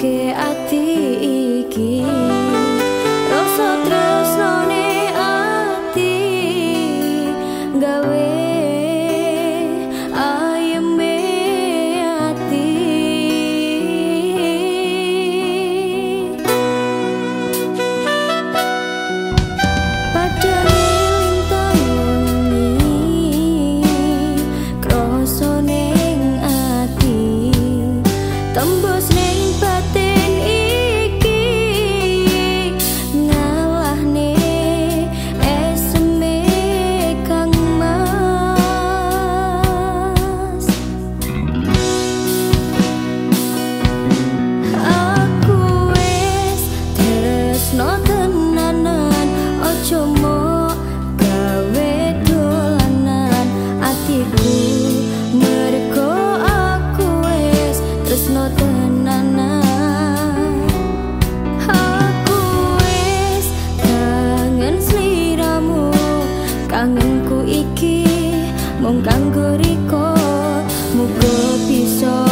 ngademke ati iki. Rasa tresnone ati gawe Muko bisa